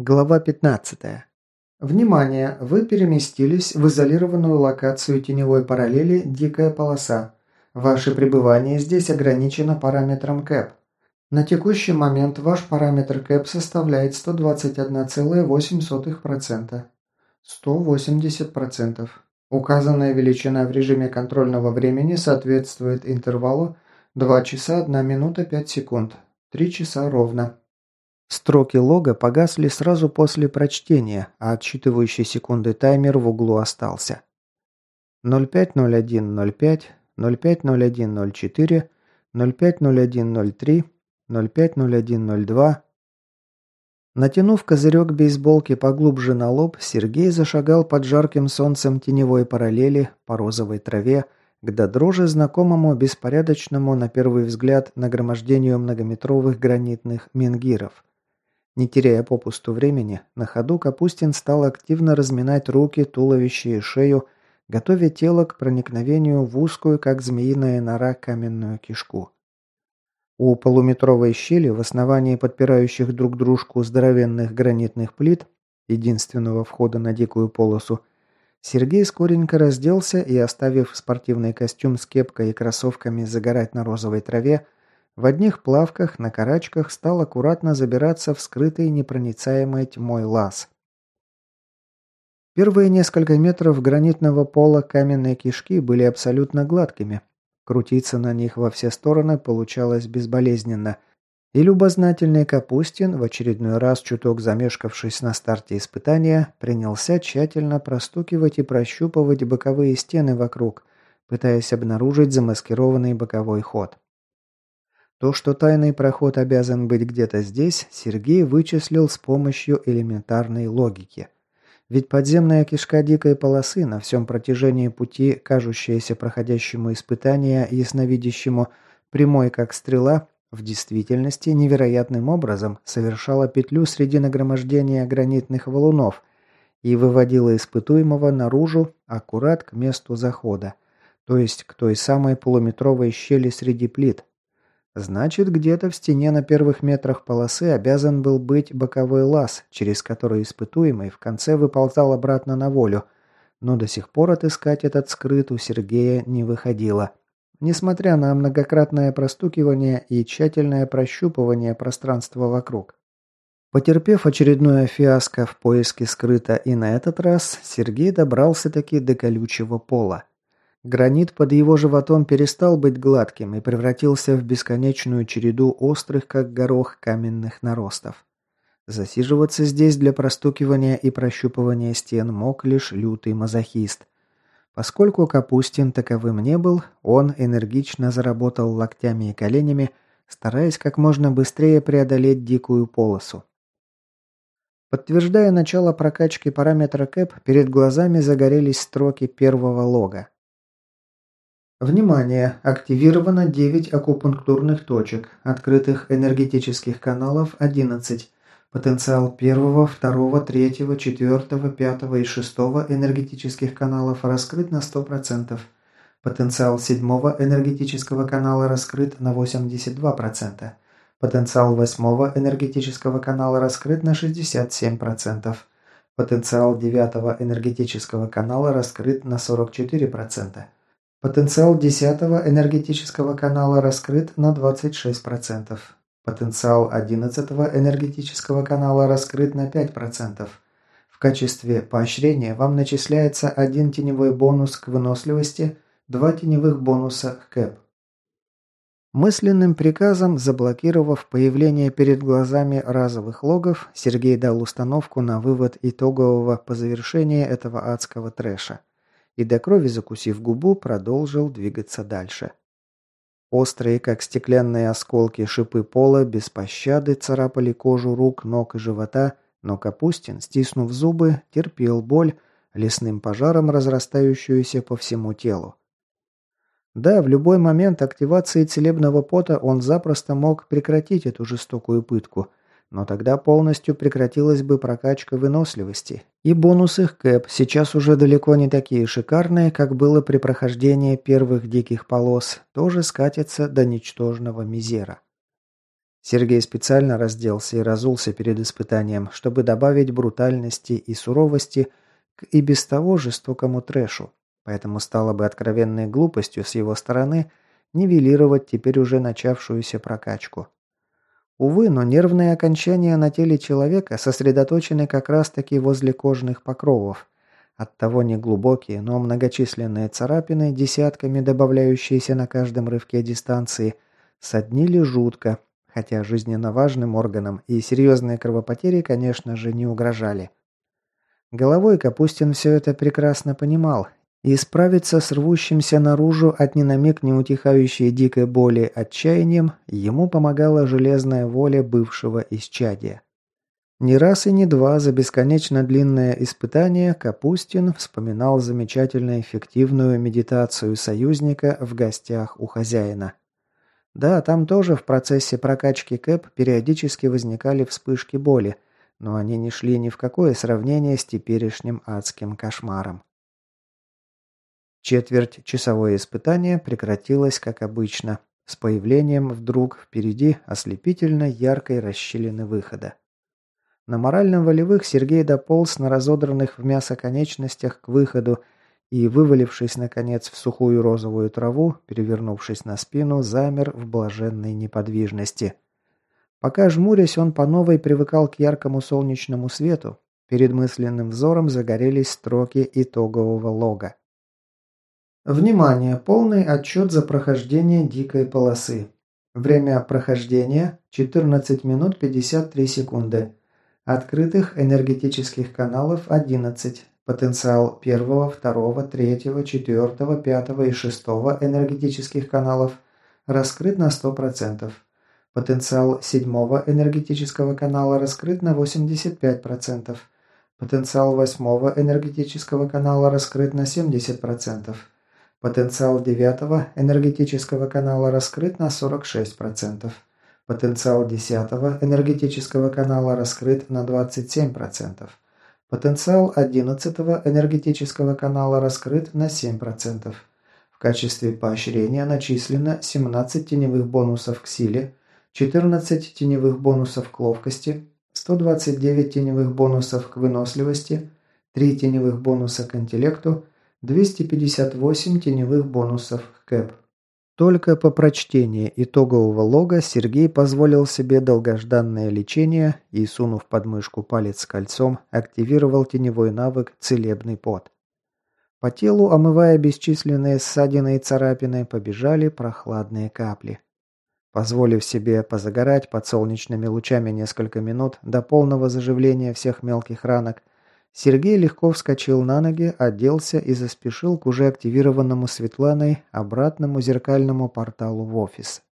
Глава 15. Внимание! Вы переместились в изолированную локацию теневой параллели «Дикая полоса». Ваше пребывание здесь ограничено параметром КЭП. На текущий момент ваш параметр КЭП составляет 121,8%. 180%. Указанная величина в режиме контрольного времени соответствует интервалу 2 часа 1 минута 5 секунд. 3 часа ровно. Строки лога погасли сразу после прочтения, а отсчитывающий секунды таймер в углу остался. 050105, 050104, 050103, 050102. Натянув козырек бейсболки поглубже на лоб, Сергей зашагал под жарким солнцем теневой параллели по розовой траве, к до дрожи знакомому беспорядочному на первый взгляд нагромождению многометровых гранитных менгиров – не теряя попусту времени, на ходу Капустин стал активно разминать руки, туловище и шею, готовя тело к проникновению в узкую, как змеиная нора, каменную кишку. У полуметровой щели в основании подпирающих друг дружку здоровенных гранитных плит, единственного входа на дикую полосу, Сергей скоренько разделся и, оставив спортивный костюм с кепкой и кроссовками загорать на розовой траве, в одних плавках на карачках стал аккуратно забираться в скрытый непроницаемой тьмой лаз. Первые несколько метров гранитного пола каменной кишки были абсолютно гладкими. Крутиться на них во все стороны получалось безболезненно. И любознательный Капустин, в очередной раз чуток замешкавшись на старте испытания, принялся тщательно простукивать и прощупывать боковые стены вокруг, пытаясь обнаружить замаскированный боковой ход. То, что тайный проход обязан быть где-то здесь, Сергей вычислил с помощью элементарной логики. Ведь подземная кишка дикой полосы на всем протяжении пути, кажущаяся проходящему испытания ясновидящему прямой как стрела, в действительности невероятным образом совершала петлю среди нагромождения гранитных валунов и выводила испытуемого наружу аккурат к месту захода, то есть к той самой полуметровой щели среди плит, Значит, где-то в стене на первых метрах полосы обязан был быть боковой лаз, через который испытуемый в конце выползал обратно на волю, но до сих пор отыскать этот скрыт у Сергея не выходило. Несмотря на многократное простукивание и тщательное прощупывание пространства вокруг. Потерпев очередное фиаско в поиске скрыта и на этот раз, Сергей добрался-таки до колючего пола. Гранит под его животом перестал быть гладким и превратился в бесконечную череду острых, как горох, каменных наростов. Засиживаться здесь для простукивания и прощупывания стен мог лишь лютый мазохист. Поскольку Капустин таковым не был, он энергично заработал локтями и коленями, стараясь как можно быстрее преодолеть дикую полосу. Подтверждая начало прокачки параметра КЭП, перед глазами загорелись строки первого лога. Внимание! Активировано 9 акупунктурных точек, открытых энергетических каналов 11. Потенциал первого, второго, третьего, четвертого, пятого и шестого энергетических каналов раскрыт на 100%. Потенциал седьмого энергетического канала раскрыт на 82%. Потенциал восьмого энергетического канала раскрыт на 67%. Потенциал девятого энергетического канала раскрыт на 44%. Потенциал 10 энергетического канала раскрыт на 26%. Потенциал 11 энергетического канала раскрыт на 5%. В качестве поощрения вам начисляется один теневой бонус к выносливости, два теневых бонуса к КЭП. Мысленным приказом, заблокировав появление перед глазами разовых логов, Сергей дал установку на вывод итогового по завершении этого адского трэша и до крови закусив губу, продолжил двигаться дальше. Острые, как стеклянные осколки, шипы пола без пощады царапали кожу рук, ног и живота, но Капустин, стиснув зубы, терпел боль, лесным пожаром разрастающуюся по всему телу. Да, в любой момент активации целебного пота он запросто мог прекратить эту жестокую пытку, но тогда полностью прекратилась бы прокачка выносливости, и бонус их кэп сейчас уже далеко не такие шикарные, как было при прохождении первых диких полос, тоже скатится до ничтожного мизера. Сергей специально разделся и разулся перед испытанием, чтобы добавить брутальности и суровости к и без того жестокому трэшу. Поэтому стало бы откровенной глупостью с его стороны нивелировать теперь уже начавшуюся прокачку. Увы, но нервные окончания на теле человека сосредоточены как раз-таки возле кожных покровов. Оттого неглубокие, но многочисленные царапины, десятками добавляющиеся на каждом рывке дистанции, соднили жутко, хотя жизненно важным органам и серьезные кровопотери, конечно же, не угрожали. Головой Капустин все это прекрасно понимал, и справиться с рвущимся наружу от ни на миг не утихающей дикой боли отчаянием ему помогала железная воля бывшего исчадия. Не раз и не два за бесконечно длинное испытание Капустин вспоминал замечательно эффективную медитацию союзника в гостях у хозяина. Да, там тоже в процессе прокачки КЭП периодически возникали вспышки боли, но они не шли ни в какое сравнение с теперешним адским кошмаром. Четверть часовое испытание прекратилось, как обычно, с появлением вдруг впереди ослепительно яркой расщелины выхода. На морально-волевых Сергей дополз на разодранных в мясо конечностях к выходу и, вывалившись, наконец, в сухую розовую траву, перевернувшись на спину, замер в блаженной неподвижности. Пока жмурясь, он по новой привыкал к яркому солнечному свету, перед мысленным взором загорелись строки итогового лога. Внимание! Полный отчет за прохождение дикой полосы. Время прохождения 14 минут 53 секунды. Открытых энергетических каналов 11. Потенциал первого, второго, третьего, четвертого, пятого и шестого энергетических каналов раскрыт на 100%. Потенциал седьмого энергетического канала раскрыт на 85%. Потенциал восьмого энергетического канала раскрыт на 70%. Потенциал девятого энергетического канала раскрыт на 46%. Потенциал десятого энергетического канала раскрыт на 27%. Потенциал 11 энергетического канала раскрыт на 7%. В качестве поощрения начислено 17 теневых бонусов к силе, 14 теневых бонусов к ловкости, 129 теневых бонусов к выносливости, 3 теневых бонуса к интеллекту, 258 теневых бонусов КЭП. Только по прочтении итогового лога Сергей позволил себе долгожданное лечение и, сунув под мышку палец с кольцом, активировал теневой навык «Целебный пот». По телу, омывая бесчисленные ссадины и царапины, побежали прохладные капли. Позволив себе позагорать под солнечными лучами несколько минут до полного заживления всех мелких ранок, Сергей легко вскочил на ноги, оделся и заспешил к уже активированному Светланой обратному зеркальному порталу в офис.